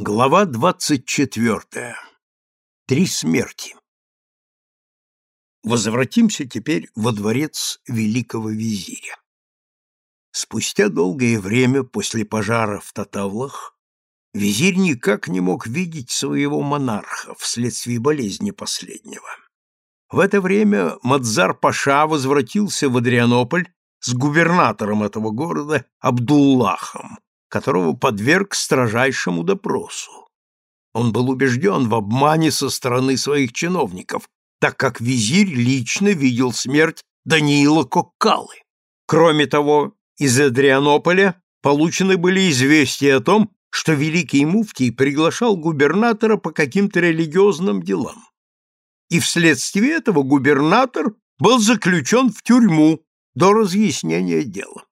Глава двадцать четвертая. Три смерти. Возвратимся теперь во дворец великого визиря. Спустя долгое время после пожара в Татавлах визирь никак не мог видеть своего монарха вследствие болезни последнего. В это время Мадзар-паша возвратился в Адрианополь с губернатором этого города Абдуллахом, которого подверг строжайшему допросу. Он был убежден в обмане со стороны своих чиновников, так как визирь лично видел смерть Даниила Коккалы. Кроме того, из Адрианополя получены были известия о том, что великий муфтий приглашал губернатора по каким-то религиозным делам. И вследствие этого губернатор был заключен в тюрьму до разъяснения дела.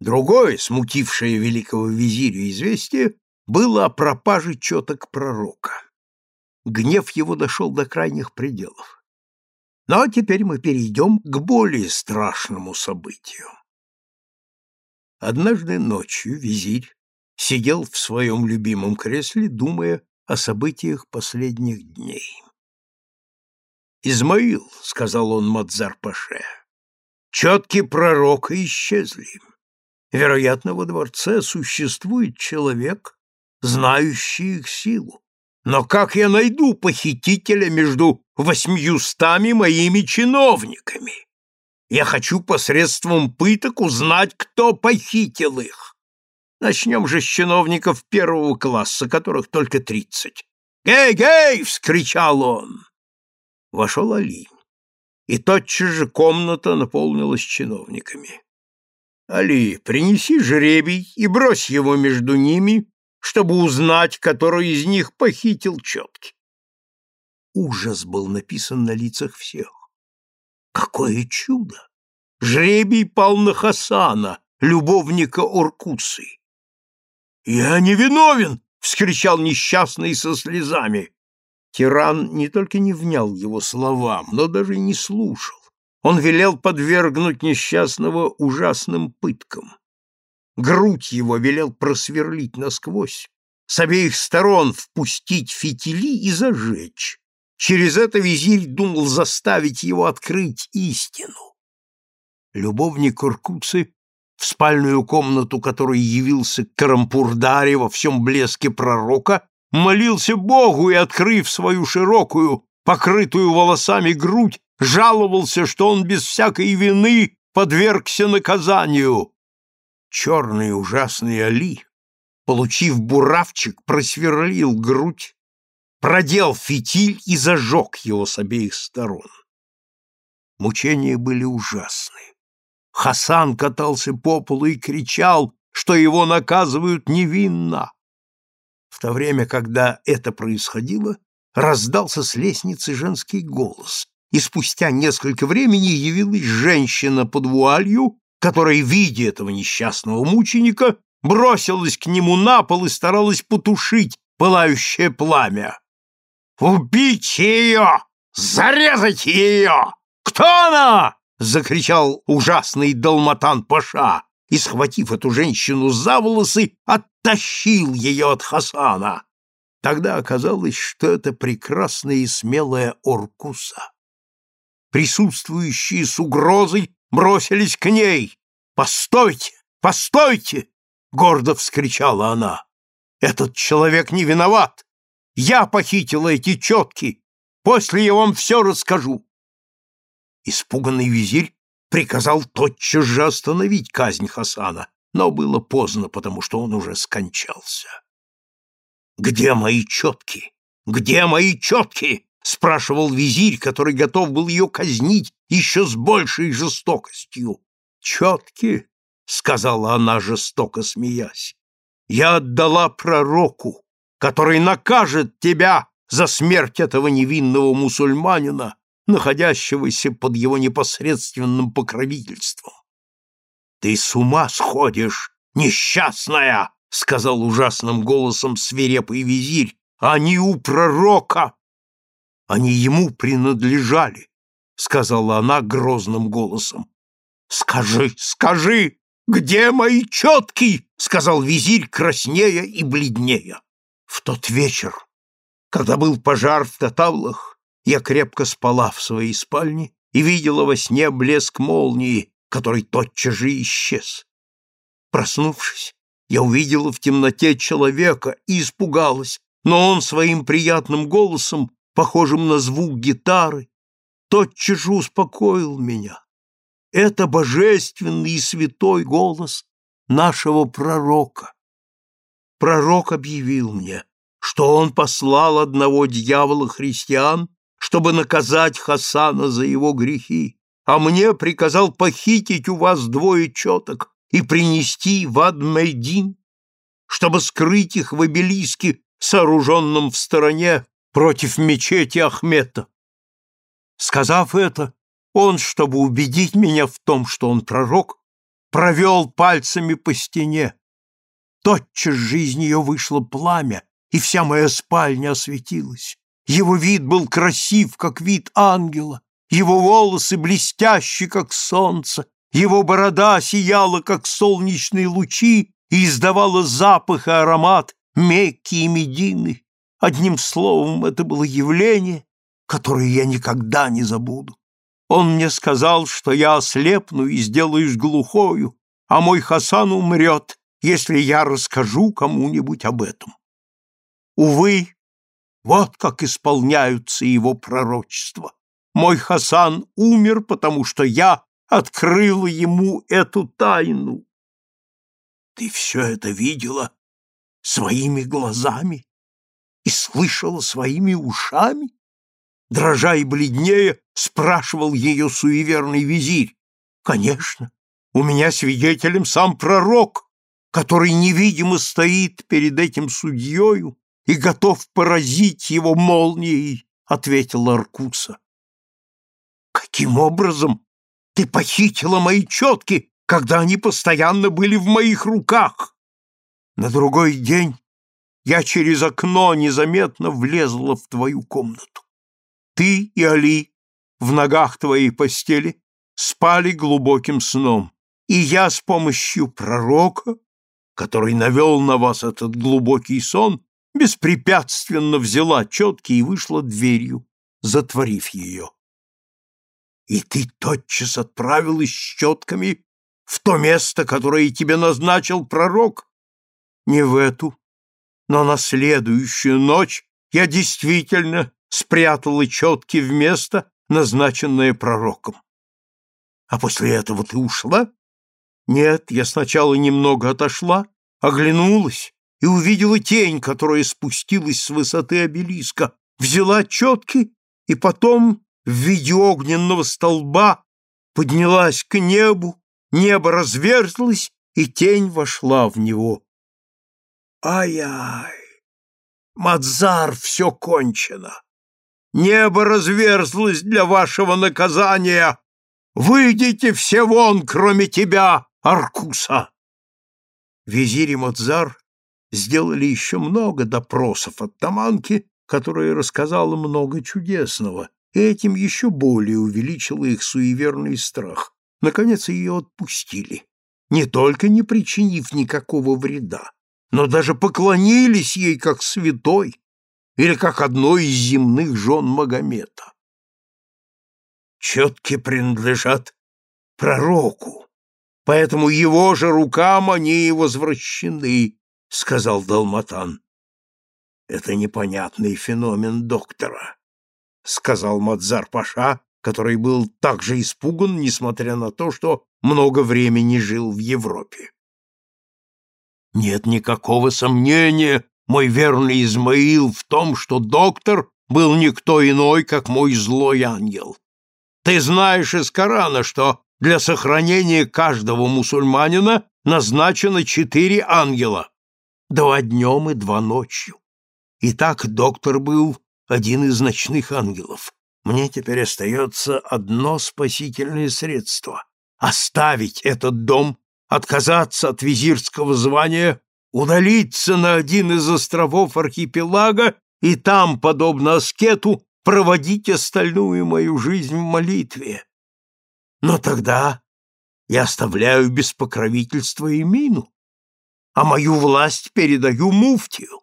Другое, смутившее великого визиря известие, было о пропаже четок пророка. Гнев его дошел до крайних пределов. Но теперь мы перейдем к более страшному событию. Однажды ночью визирь сидел в своем любимом кресле, думая о событиях последних дней. «Измаил», — сказал он Мадзар-паше, — «четки пророка исчезли. Вероятно, во дворце существует человек, знающий их силу. Но как я найду похитителя между восьмиюстами моими чиновниками? Я хочу посредством пыток узнать, кто похитил их. Начнем же с чиновников первого класса, которых только тридцать. «Гей-гей!» — вскричал он. Вошел Али, и тотчас же комната наполнилась чиновниками. Али, принеси жребий и брось его между ними, чтобы узнать, который из них похитил четки. Ужас был написан на лицах всех. Какое чудо! Жребий пал на Хасана, любовника Оркуцы. «Я не виновен!» — вскричал несчастный со слезами. Тиран не только не внял его словам, но даже не слушал он велел подвергнуть несчастного ужасным пыткам. Грудь его велел просверлить насквозь, с обеих сторон впустить фитили и зажечь. Через это визирь думал заставить его открыть истину. Любовник Уркуцы в спальную комнату, которой явился Карампурдари во всем блеске пророка, молился Богу и, открыв свою широкую, покрытую волосами грудь, жаловался, что он без всякой вины подвергся наказанию. Черный ужасный Али, получив буравчик, просверлил грудь, продел фитиль и зажег его с обеих сторон. Мучения были ужасны. Хасан катался по полу и кричал, что его наказывают невинно. В то время, когда это происходило, раздался с лестницы женский голос, и спустя несколько времени явилась женщина под вуалью, которая, видя этого несчастного мученика, бросилась к нему на пол и старалась потушить пылающее пламя. «Убить ее! Зарезать ее! Кто она?» — закричал ужасный Далматан-паша и, схватив эту женщину за волосы, оттащил ее от Хасана. Тогда оказалось, что это прекрасная и смелая Оркуса присутствующие с угрозой бросились к ней. «Постойте! Постойте!» — гордо вскричала она. «Этот человек не виноват! Я похитила эти четки! После я вам все расскажу!» Испуганный визирь приказал тотчас же остановить казнь Хасана, но было поздно, потому что он уже скончался. «Где мои четки? Где мои четки?» Спрашивал визирь, который готов был ее казнить еще с большей жестокостью. «Четки», — сказала она, жестоко смеясь, — «я отдала пророку, который накажет тебя за смерть этого невинного мусульманина, находящегося под его непосредственным покровительством». «Ты с ума сходишь, несчастная!» — сказал ужасным голосом свирепый визирь. «Они у пророка они ему принадлежали, — сказала она грозным голосом. — Скажи, скажи, где мои четки? — сказал визирь краснея и бледнея. В тот вечер, когда был пожар в Татавлах, я крепко спала в своей спальне и видела во сне блеск молнии, который тотчас же исчез. Проснувшись, я увидела в темноте человека и испугалась, но он своим приятным голосом, похожим на звук гитары, тотчас же успокоил меня. Это божественный и святой голос нашего пророка. Пророк объявил мне, что он послал одного дьявола христиан, чтобы наказать Хасана за его грехи, а мне приказал похитить у вас двое четок и принести в Адмейдин, чтобы скрыть их в обелиске, сооруженном в стороне против мечети Ахмета. Сказав это, он, чтобы убедить меня в том, что он пророк, провел пальцами по стене. Тотчас же из нее вышло пламя, и вся моя спальня осветилась. Его вид был красив, как вид ангела, его волосы блестящи, как солнце, его борода сияла, как солнечные лучи, и издавала запах и аромат Мекки и Медины. Одним словом, это было явление, которое я никогда не забуду. Он мне сказал, что я ослепну и сделаюсь глухою, а мой Хасан умрет, если я расскажу кому-нибудь об этом. Увы, вот как исполняются его пророчества. Мой Хасан умер, потому что я открыла ему эту тайну. Ты все это видела своими глазами и слышала своими ушами? Дрожа и бледнее, спрашивал ее суеверный визирь. Конечно, у меня свидетелем сам пророк, который невидимо стоит перед этим судьею и готов поразить его молнией, ответила Аркуса. Каким образом ты похитила мои четки, когда они постоянно были в моих руках? На другой день я через окно незаметно влезла в твою комнату. Ты и Али в ногах твоей постели спали глубоким сном, и я с помощью пророка, который навел на вас этот глубокий сон, беспрепятственно взяла четки и вышла дверью, затворив ее. И ты тотчас отправилась с четками в то место, которое тебе назначил пророк? Не в эту, но на следующую ночь я действительно спрятала четки в место, назначенное пророком. А после этого ты ушла? Нет, я сначала немного отошла, оглянулась и увидела тень, которая спустилась с высоты обелиска, взяла четки и потом в виде огненного столба поднялась к небу, небо разверзлось, и тень вошла в него. Ай-ай! Мадзар, все кончено! Небо разверзлось для вашего наказания! Выйдите все вон, кроме тебя, Аркуса!» Визирь и Мадзар сделали еще много допросов от Таманки, которая рассказала много чудесного, и этим еще более увеличило их суеверный страх. Наконец ее отпустили, не только не причинив никакого вреда, но даже поклонились ей как святой или как одной из земных жен Магомета. Четки принадлежат пророку, поэтому его же рукам они и возвращены, — сказал Далматан. — Это непонятный феномен доктора, — сказал Мадзар-паша, который был также испуган, несмотря на то, что много времени жил в Европе. Нет никакого сомнения, мой верный Измаил, в том, что доктор был никто иной, как мой злой ангел. Ты знаешь из Корана, что для сохранения каждого мусульманина назначено четыре ангела, два днем и два ночью. Итак, доктор был один из ночных ангелов. Мне теперь остается одно спасительное средство — оставить этот дом, отказаться от визирского звания, удалиться на один из островов архипелага и там, подобно аскету, проводить остальную мою жизнь в молитве. Но тогда я оставляю без покровительства и мину, а мою власть передаю муфтию.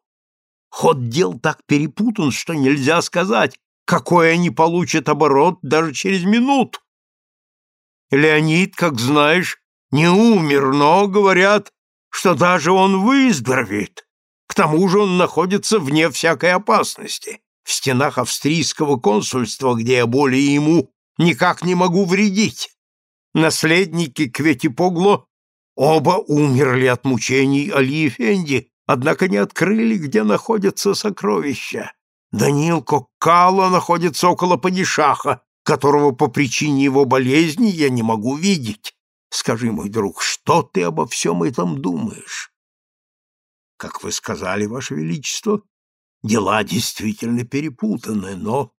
Ход дел так перепутан, что нельзя сказать, какой они получат оборот даже через минуту. Леонид, как знаешь, не умер, но говорят, что даже он выздоровеет. К тому же он находится вне всякой опасности, в стенах австрийского консульства, где я более ему никак не могу вредить. Наследники Кветипогло оба умерли от мучений Али однако не открыли, где находятся сокровища. Даниил Коккало находится около падишаха, которого по причине его болезни я не могу видеть. Скажи, мой друг, что ты обо всем этом думаешь? Как вы сказали, Ваше Величество, дела действительно перепутаны, но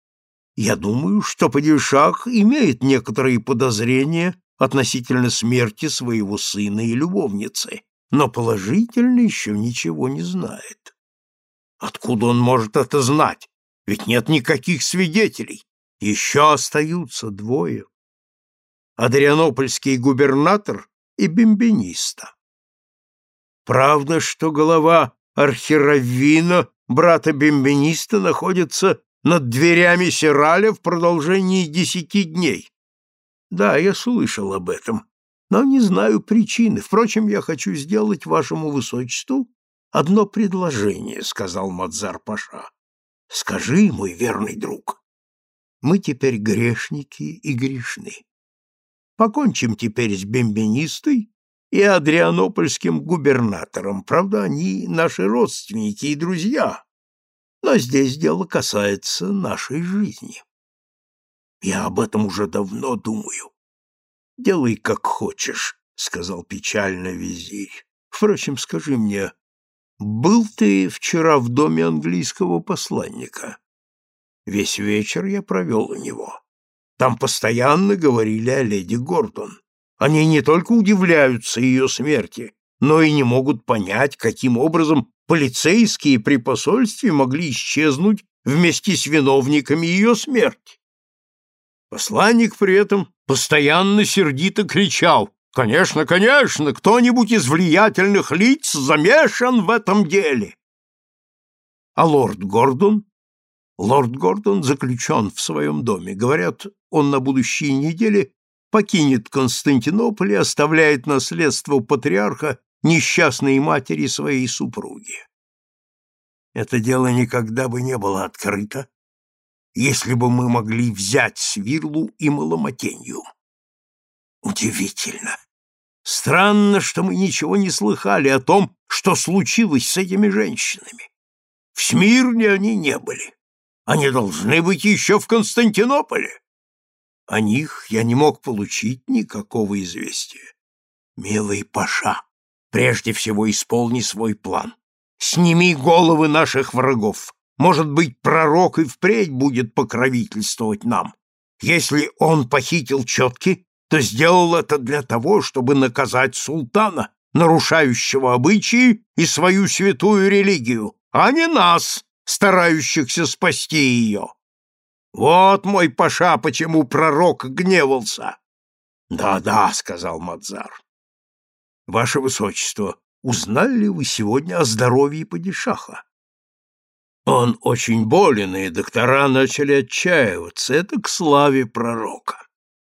я думаю, что падишах имеет некоторые подозрения относительно смерти своего сына и любовницы, но положительно еще ничего не знает. Откуда он может это знать? Ведь нет никаких свидетелей. Еще остаются двое. Адрианопольский губернатор и бимбиниста. Правда, что голова архираввина, брата бимбиниста, находится над дверями Сираля в продолжении десяти дней. Да, я слышал об этом, но не знаю причины. Впрочем, я хочу сделать вашему высочеству одно предложение, сказал Мадзар Паша. Скажи, мой верный друг, мы теперь грешники и грешны. Покончим теперь с бембенистой и адрианопольским губернатором. Правда, они наши родственники и друзья, но здесь дело касается нашей жизни. Я об этом уже давно думаю. Делай, как хочешь, — сказал печально визирь. Впрочем, скажи мне, был ты вчера в доме английского посланника? Весь вечер я провел у него. Там постоянно говорили о леди Гордон. Они не только удивляются ее смерти, но и не могут понять, каким образом полицейские при посольстве могли исчезнуть вместе с виновниками ее смерти. Посланник при этом постоянно сердито кричал «Конечно, конечно, кто-нибудь из влиятельных лиц замешан в этом деле!» А лорд Гордон Лорд Гордон заключен в своем доме. Говорят, он на будущей неделе покинет Константинополь и оставляет наследство патриарха несчастной матери своей супруги. Это дело никогда бы не было открыто, если бы мы могли взять Свирлу и Маломатенью. Удивительно. Странно, что мы ничего не слыхали о том, что случилось с этими женщинами. В Смирне они не были. Они должны быть еще в Константинополе. О них я не мог получить никакого известия. Милый Паша, прежде всего исполни свой план. Сними головы наших врагов. Может быть, пророк и впредь будет покровительствовать нам. Если он похитил четки, то сделал это для того, чтобы наказать султана, нарушающего обычаи и свою святую религию, а не нас, старающихся спасти ее. Вот мой паша, почему пророк гневался. Да-да, сказал Мадзар. Ваше высочество, узнали ли вы сегодня о здоровье падишаха? Он очень болен, и доктора начали отчаиваться. Это к славе пророка.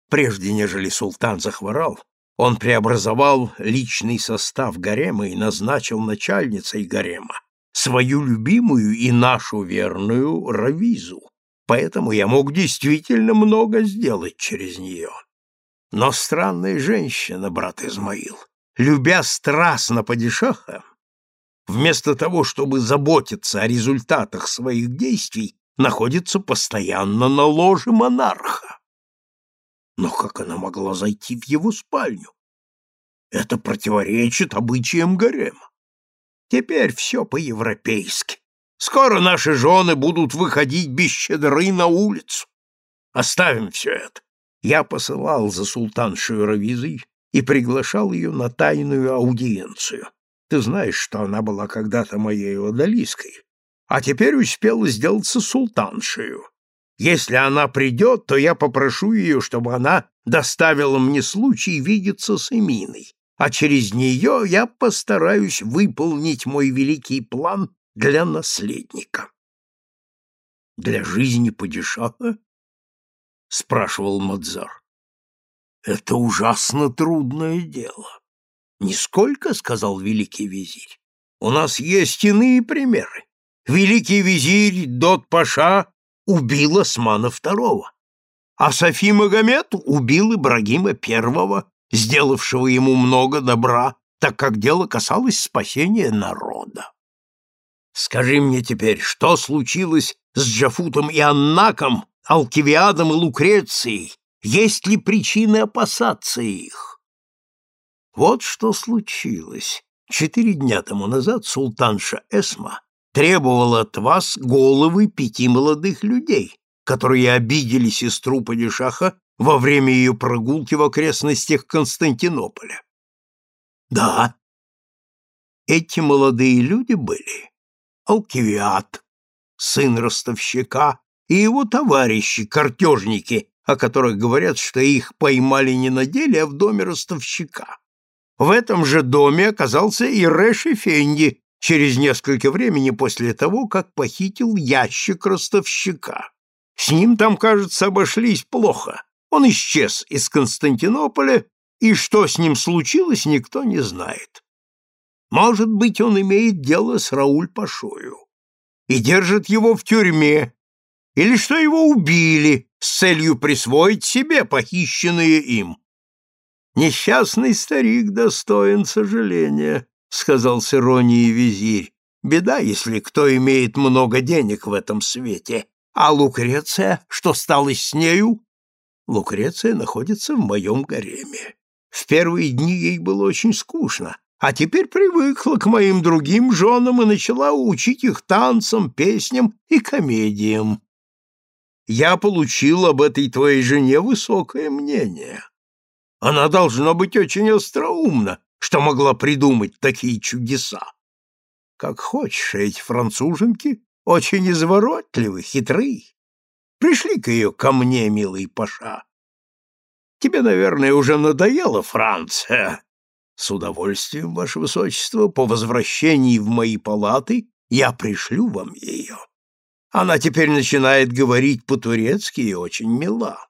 Прежде нежели султан захворал, он преобразовал личный состав гарема и назначил начальницей гарема свою любимую и нашу верную Равизу, поэтому я мог действительно много сделать через нее. Но странная женщина, брат Измаил, любя страстно падишаха, вместо того, чтобы заботиться о результатах своих действий, находится постоянно на ложе монарха. Но как она могла зайти в его спальню? Это противоречит обычаям гарема. Теперь все по-европейски. Скоро наши жены будут выходить без щедры на улицу. Оставим все это. Я посылал за султаншей Равизой и приглашал ее на тайную аудиенцию. Ты знаешь, что она была когда-то моей одолиской, а теперь успела сделаться султаншею. Если она придет, то я попрошу ее, чтобы она доставила мне случай видеться с Эминой а через нее я постараюсь выполнить мой великий план для наследника. Для жизни падишаха? спрашивал Мадзар. Это ужасно трудное дело. Нисколько, сказал великий визирь. У нас есть иные примеры. Великий визирь Дот-Паша убил Османа II, а Софи Магомед убил Ибрагима I, сделавшего ему много добра, так как дело касалось спасения народа. Скажи мне теперь, что случилось с Джафутом и Аннаком, Алкивиадом и Лукрецией? Есть ли причины опасаться их? Вот что случилось. Четыре дня тому назад султанша Эсма требовала от вас головы пяти молодых людей, которые обидели сестру падишаха во время ее прогулки в окрестностях Константинополя. Да, эти молодые люди были Алкивиад, сын ростовщика, и его товарищи, картежники, о которых говорят, что их поймали не на деле, а в доме ростовщика. В этом же доме оказался и Рэш Эфенди через несколько времени после того, как похитил ящик ростовщика. С ним там, кажется, обошлись плохо. Он исчез из Константинополя, и что с ним случилось, никто не знает. Может быть, он имеет дело с Рауль-Пашою и держит его в тюрьме, или что его убили с целью присвоить себе похищенные им. Несчастный старик достоин сожаления, — сказал с иронией визирь. Беда, если кто имеет много денег в этом свете. А Лукреция, что стало с нею? Лукреция находится в моем гареме. В первые дни ей было очень скучно, а теперь привыкла к моим другим женам и начала учить их танцам, песням и комедиям. Я получил об этой твоей жене высокое мнение. Она должна быть очень остроумна, что могла придумать такие чудеса. Как хочешь, эти француженки очень изворотливы, хитры. Пришли-ка ее ко мне, милый Паша. Тебе, наверное, уже надоела Франция, с удовольствием, ваше высочество, по возвращении в мои палаты я пришлю вам ее. Она теперь начинает говорить по-турецки и очень мила.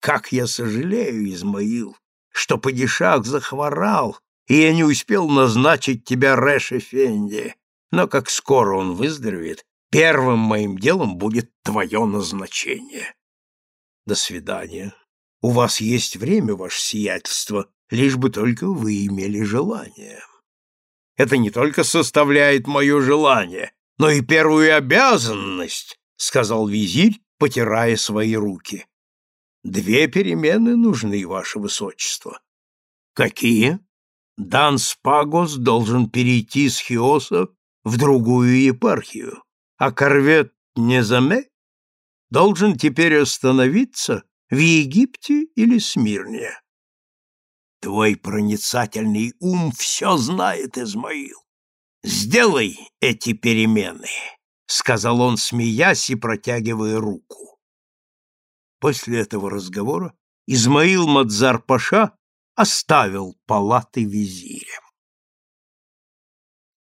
Как я сожалею, Измаил, что падишах захворал, и я не успел назначить тебя Рэш-Эфенди. Но как скоро он выздоровеет, первым моим делом будет твое назначение. До свидания. У вас есть время, ваше сиятельство, лишь бы только вы имели желание. Это не только составляет мое желание, но и первую обязанность, сказал визирь, потирая свои руки. Две перемены нужны, ваше высочество. Какие? Дан Спагос должен перейти с Хиоса в другую епархию, а корвет Незаме должен теперь остановиться в Египте или Смирне. Твой проницательный ум все знает, Измаил. Сделай эти перемены, сказал он, смеясь и протягивая руку. После этого разговора Измаил Мадзар Паша оставил палаты визиря.